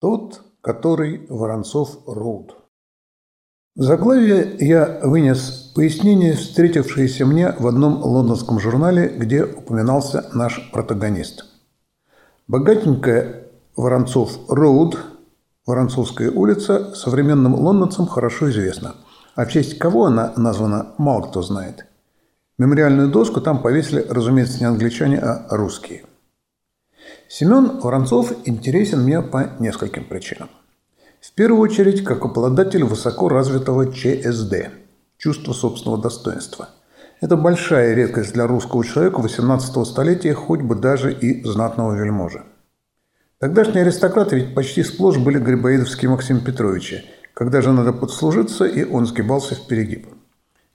Тот, который Воронцов-Роуд. В заглавие я вынес пояснение, встретившееся мне в одном лондонском журнале, где упоминался наш протагонист. Богатенькая Воронцов-Роуд, Воронцовская улица, современным лондонцам хорошо известна. А в честь кого она названа, мало кто знает. Мемориальную доску там повесили, разумеется, не англичане, а русские. Семен Воронцов интересен мне по нескольким причинам. В первую очередь, как обладатель высоко развитого ЧСД – чувства собственного достоинства. Это большая редкость для русского человека 18 столетия, хоть бы даже и знатного вельможи. Тогдашние аристократы ведь почти сплошь были грибоедовские Максим Петровичи. Когда же надо подслужиться, и он сгибался в перегиб.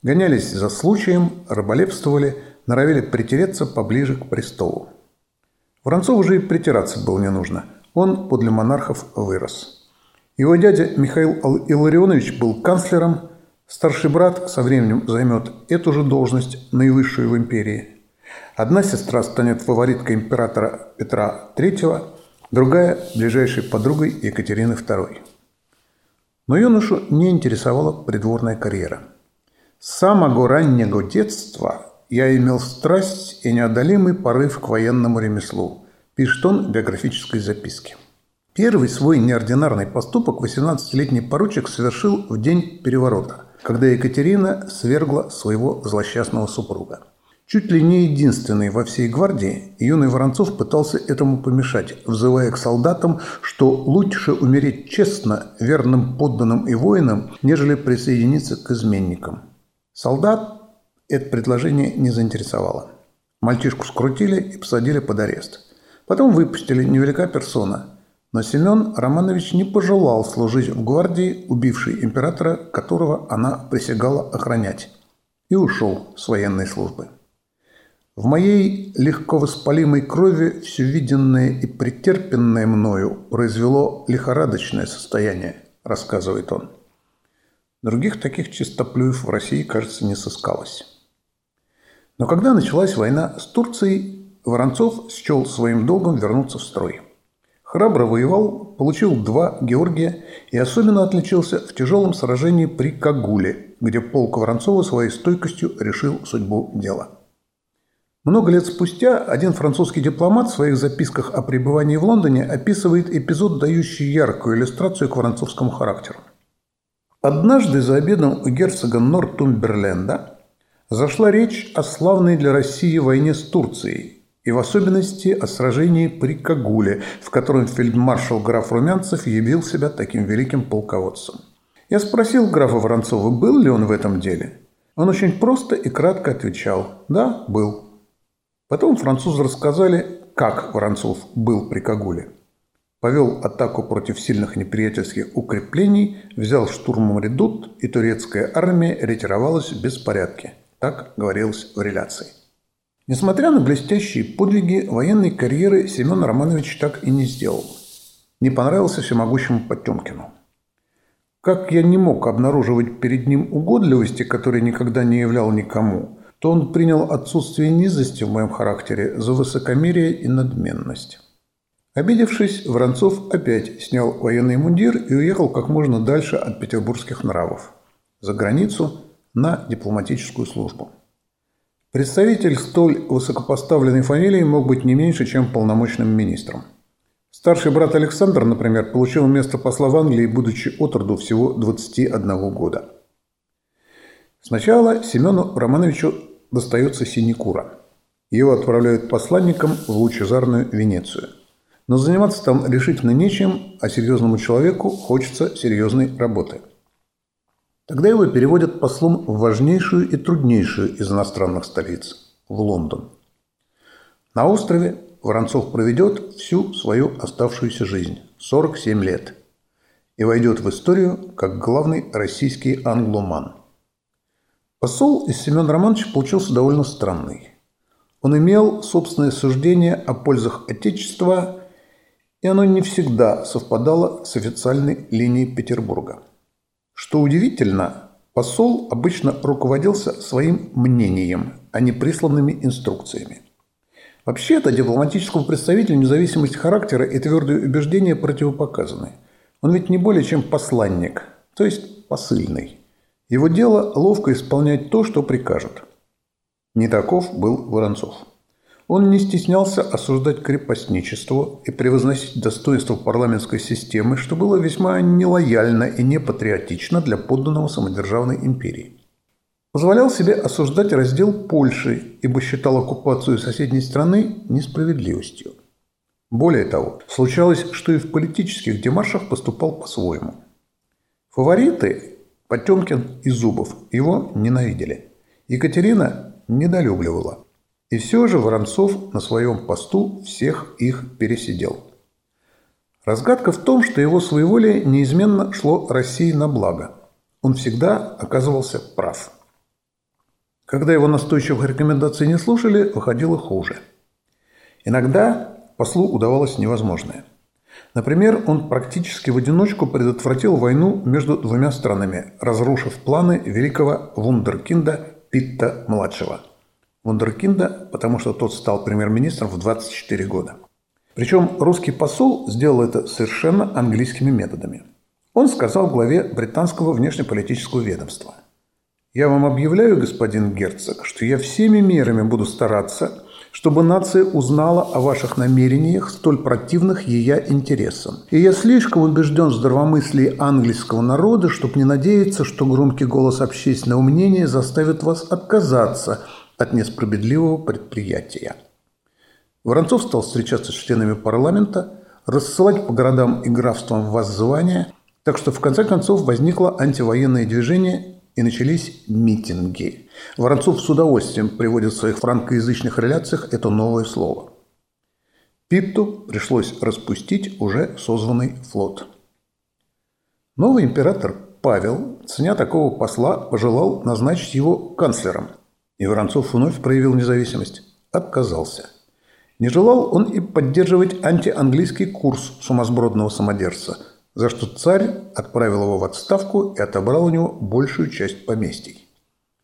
Гонялись за случаем, раболепствовали, норовили притереться поближе к престолу. Воронцову уже и притираться было не нужно. Он подле монархов вырос. Его дядя Михаил Илларионович был канцлером, старший брат со временем займет эту же должность, наивысшую в империи. Одна сестра станет фавориткой императора Петра III, другая – ближайшей подругой Екатерины II. Но юношу не интересовала придворная карьера. С самого раннего детства я имел страсть и неодолимый порыв к военному ремеслу, пишет он в биографической записке. Первый свой неординарный поступок 18-летний поручик совершил в день переворота, когда Екатерина свергла своего злосчастного супруга. Чуть ли не единственный во всей гвардии, юный Воронцов пытался этому помешать, взывая к солдатам, что лучше умереть честно, верным подданным и воинам, нежели присоединиться к изменникам. Солдат это предложение не заинтересовало. Мальчишку скрутили и посадили под арест. Потом выпустили невелика персона. Но Семен Романович не пожелал служить в гвардии, убившей императора, которого она присягала охранять, и ушел с военной службы. В моей легко воспалимой крови все виденное и претерпенное мною произвело лихорадочное состояние, рассказывает он. Других таких чистоплюев в России, кажется, не сыскалось. Но когда началась война с Турцией, Воронцов счел своим долгом вернуться в строй. Храбро воевал, получил два Георгия и особенно отличился в тяжелом сражении при Кагуле, где полк Воронцова своей стойкостью решил судьбу дела. Много лет спустя один французский дипломат в своих записках о пребывании в Лондоне описывает эпизод, дающий яркую иллюстрацию к воронцовскому характеру. Однажды за обедом у герцога Нортумберленда зашла речь о славной для России войне с Турцией и в особенности о сражении при Кагуле, в котором фельдмаршал граф Румянцев явил себя таким великим полководцем. Я спросил графа Воронцова, был ли он в этом деле. Он очень просто и кратко отвечал «Да, был». Потом французы рассказали, как Воронцов был при Кагуле. Повел атаку против сильных неприятельских укреплений, взял штурмом редут, и турецкая армия ретировалась в беспорядке – так говорилось в реляции. Несмотря на блестящие подвиги, военной карьеры Семен Романович так и не сделал. Не понравился всемогущему Потемкину. Как я не мог обнаруживать перед ним угодливости, которой никогда не являл никому, то он принял отсутствие низости в моем характере за высокомерие и надменность. Обидевшись, Воронцов опять снял военный мундир и уехал как можно дальше от петербургских нравов. За границу на дипломатическую службу. Представитель столь высокопоставленной фамилии мог быть не меньше, чем полномочным министром. Старший брат Александр, например, получил место посла в Англии, будучи от роду всего 21 года. Сначала Семену Романовичу достается синекура. Его отправляют посланником в лучезарную Венецию. Но заниматься там решительно нечем, а серьезному человеку хочется серьезной работы – Тогда его переводят послом в важнейшую и труднейшую из иностранных столиц – в Лондон. На острове Воронцов проведет всю свою оставшуюся жизнь – 47 лет – и войдет в историю как главный российский англоман. Посол из Семена Романовича получился довольно странный. Он имел собственное суждение о пользах Отечества, и оно не всегда совпадало с официальной линией Петербурга – что удивительно, посол обычно руководился своим мнением, а не присланными инструкциями. Вообще-то дипломатическому представителю независимость характера и твердые убеждения противопоказаны. Он ведь не более чем посланник, то есть посыльный. Его дело ловко исполнять то, что прикажут. Не таков был Воронцов. Он не стеснялся осуждать крепостничество и превозносить достоинство парламентской системы, что было весьма нелояльно и непатриотично для подданного самодержавной империи. Позволял себе осуждать раздел Польши, ибо считал оккупацию соседней страны несправедливостью. Более того, случалось, что и в политических демаршах поступал по-своему. Фавориты Потемкин и Зубов его ненавидели. Екатерина недолюбливала. И все же Воронцов на своем посту всех их пересидел. Разгадка в том, что его своеволие неизменно шло России на благо. Он всегда оказывался прав. Когда его настойчивых рекомендаций не слушали, выходило хуже. Иногда послу удавалось невозможное. Например, он практически в одиночку предотвратил войну между двумя странами, разрушив планы великого вундеркинда Питта-младшего – Вундеркинда, потому что тот стал премьер-министром в 24 года. Причем русский посол сделал это совершенно английскими методами. Он сказал главе британского внешнеполитического ведомства. «Я вам объявляю, господин герцог, что я всеми мерами буду стараться, чтобы нация узнала о ваших намерениях, столь противных ее интересам. И я слишком убежден в здравомыслии английского народа, чтобы не надеяться, что громкий голос общественного мнения заставит вас отказаться от несправедливого предприятия. Воронцов стал встречаться с членами парламента, рассылать по городам и графствам воззвания, так что в конце концов возникло антивоенное движение и начались митинги. Воронцов с удовольствием приводит в своих франкоязычных реляциях это новое слово. Питту пришлось распустить уже созванный флот. Новый император Павел, ценя такого посла, пожелал назначить его канцлером – и Воронцов вновь проявил независимость. Отказался. Не желал он и поддерживать антианглийский курс сумасбродного самодержца, за что царь отправил его в отставку и отобрал у него большую часть поместий.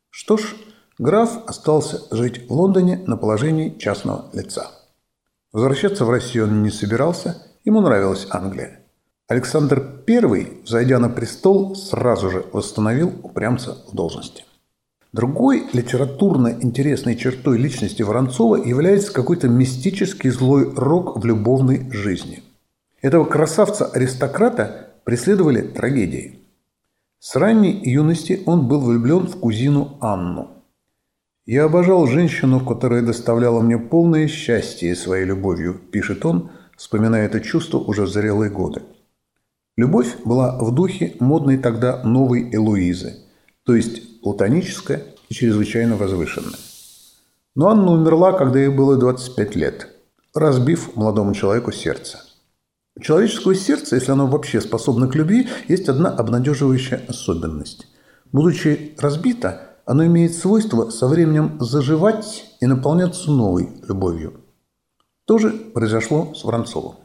Что ж, граф остался жить в Лондоне на положении частного лица. Возвращаться в Россию он не собирался, ему нравилась Англия. Александр I, зайдя на престол, сразу же восстановил упрямца в должности. Другой литературно интересной чертой личности Воронцова является какой-то мистический злой рок в любовной жизни. Этого красавца-аристократа преследовали трагедии. С ранней юности он был влюблен в кузину Анну. «Я обожал женщину, которая доставляла мне полное счастье своей любовью», – пишет он, вспоминая это чувство уже в зрелые годы. Любовь была в духе модной тогда новой Элуизы, то есть платоническая и чрезвычайно возвышенная. Но Анна умерла, когда ей было 25 лет, разбив молодому человеку сердце. У человеческого сердца, если оно вообще способно к любви, есть одна обнадеживающая особенность. Будучи разбито, оно имеет свойство со временем заживать и наполняться новой любовью. То же произошло с Воронцовым.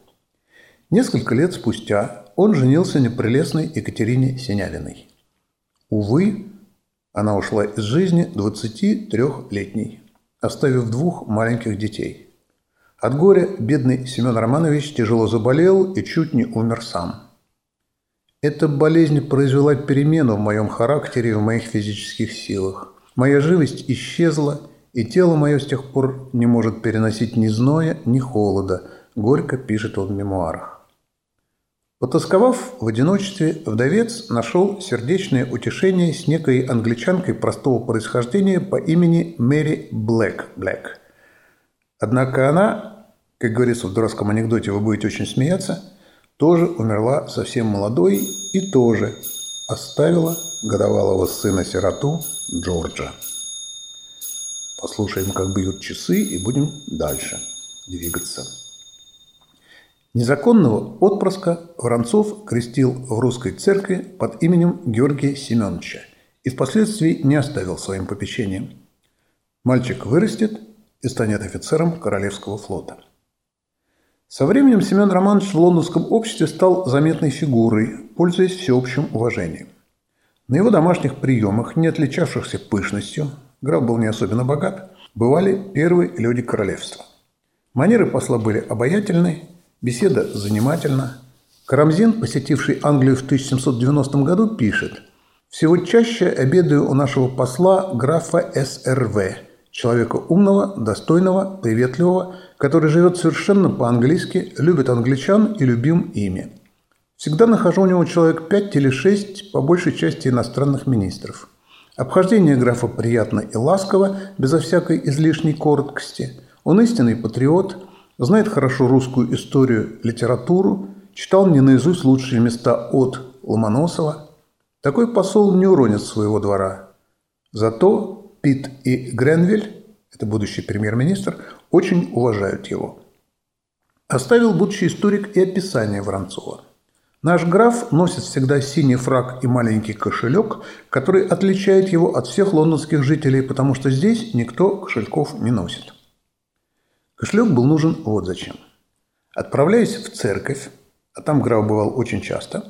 Несколько лет спустя он женился на прелестной Екатерине Синявиной. Увы, она ушла из жизни 23-летней, оставив двух маленьких детей. От горя бедный Семен Романович тяжело заболел и чуть не умер сам. Эта болезнь произвела перемену в моем характере и в моих физических силах. Моя живость исчезла, и тело мое с тех пор не может переносить ни зноя, ни холода, горько пишет он в мемуарах. Потасковав в одиночестве, вдовец нашел сердечное утешение с некой англичанкой простого происхождения по имени Мэри Блэк. Блэк. Однако она, как говорится в дурацком анекдоте, вы будете очень смеяться, тоже умерла совсем молодой и тоже оставила годовалого сына-сироту Джорджа. Послушаем, как бьют часы, и будем дальше двигаться. Незаконного отпрыска Воронцов крестил в русской церкви под именем Георгия Семеновича и впоследствии не оставил своим попечением. Мальчик вырастет и станет офицером Королевского флота. Со временем Семен Романович в лондонском обществе стал заметной фигурой, пользуясь всеобщим уважением. На его домашних приемах, не отличавшихся пышностью, граф был не особенно богат, бывали первые люди королевства – Манеры посла были обаятельны, беседа занимательна. Карамзин, посетивший Англию в 1790 году, пишет «Всего чаще обедаю у нашего посла графа СРВ, человека умного, достойного, приветливого, который живет совершенно по-английски, любит англичан и любим ими. Всегда нахожу у него человек пять или шесть, по большей части иностранных министров. Обхождение графа приятно и ласково, безо всякой излишней короткости. Он истинный патриот, знает хорошо русскую историю, литературу, читал мне наизусть лучшие места от Ломоносова. Такой посол не уронит своего двора. Зато Пит и Гренвиль, это будущий премьер-министр, очень уважают его. Оставил будущий историк и описание Воронцова. Наш граф носит всегда синий фраг и маленький кошелек, который отличает его от всех лондонских жителей, потому что здесь никто кошельков не носит. Кошелек был нужен вот зачем. Отправляясь в церковь, а там граф бывал очень часто,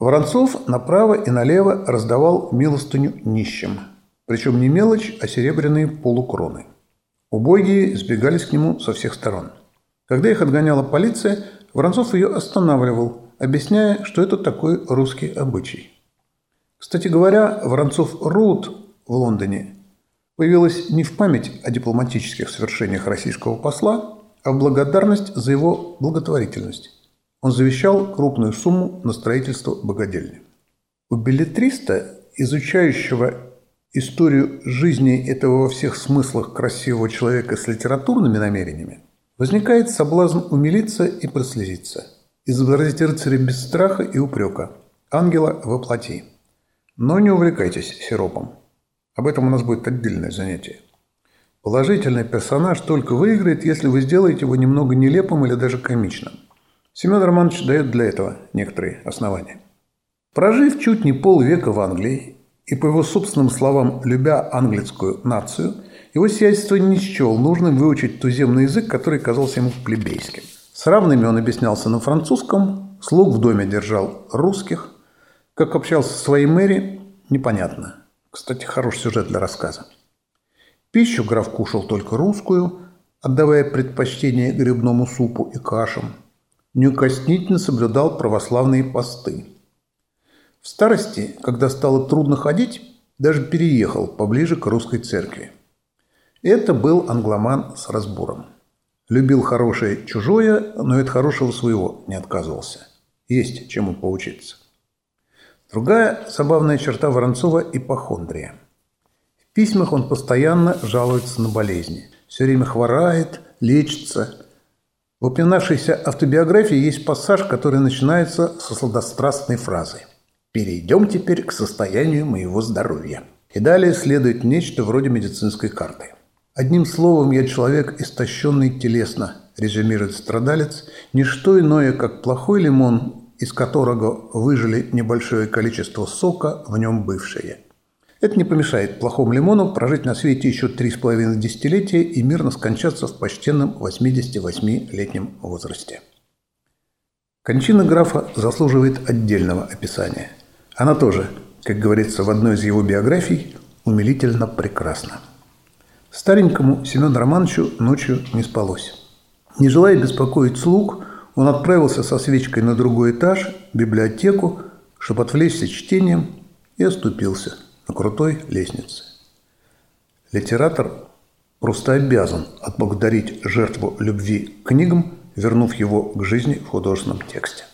Воронцов направо и налево раздавал милостыню нищим – причем не мелочь, а серебряные полукроны. Убогие сбегались к нему со всех сторон. Когда их отгоняла полиция, Воронцов ее останавливал, объясняя, что это такой русский обычай. Кстати говоря, Воронцов Роуд в Лондоне появилась не в память о дипломатических свершениях российского посла, а в благодарность за его благотворительность. Он завещал крупную сумму на строительство богадельни. У билетриста, изучающего историю жизни этого во всех смыслах красивого человека с литературными намерениями, возникает соблазн умилиться и прослезиться, изобразить рыцаря без страха и упрека, ангела во плоти. Но не увлекайтесь сиропом. Об этом у нас будет отдельное занятие. Положительный персонаж только выиграет, если вы сделаете его немного нелепым или даже комичным. Семен Романович дает для этого некоторые основания. Прожив чуть не полвека в Англии и, по его собственным словам, любя английскую нацию, его сиятельство не счел нужным выучить туземный язык, который казался ему плебейским. С равными он объяснялся на французском, слуг в доме держал русских. Как общался со своей мэри, непонятно. Кстати, хороший сюжет для рассказа. Пищу граф кушал только русскую, отдавая предпочтение грибному супу и кашам. Неукоснительно соблюдал православные посты – в старости, когда стало трудно ходить, даже переехал поближе к русской церкви. Это был англоман с разбором. Любил хорошее чужое, но от хорошего своего не отказывался. Есть чему поучиться. Другая забавная черта Воронцова – ипохондрия. В письмах он постоянно жалуется на болезни. Все время хворает, лечится. В упоминавшейся автобиографии есть пассаж, который начинается со сладострастной фразы. Перейдем теперь к состоянию моего здоровья. И далее следует нечто вроде медицинской карты. Одним словом, я человек, истощенный телесно, резюмирует страдалец, не что иное, как плохой лимон, из которого выжили небольшое количество сока, в нем бывшее. Это не помешает плохому лимону прожить на свете еще три с половиной десятилетия и мирно скончаться в почтенном 88-летнем возрасте. Кончина графа заслуживает отдельного описания – она тоже, как говорится в одной из его биографий, умилительно прекрасна. Старенькому Семену Романовичу ночью не спалось. Не желая беспокоить слуг, он отправился со свечкой на другой этаж, в библиотеку, чтобы отвлечься чтением, и оступился на крутой лестнице. Литератор просто обязан отблагодарить жертву любви книгам, вернув его к жизни в художественном тексте.